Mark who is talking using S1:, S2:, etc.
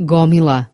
S1: Gomila.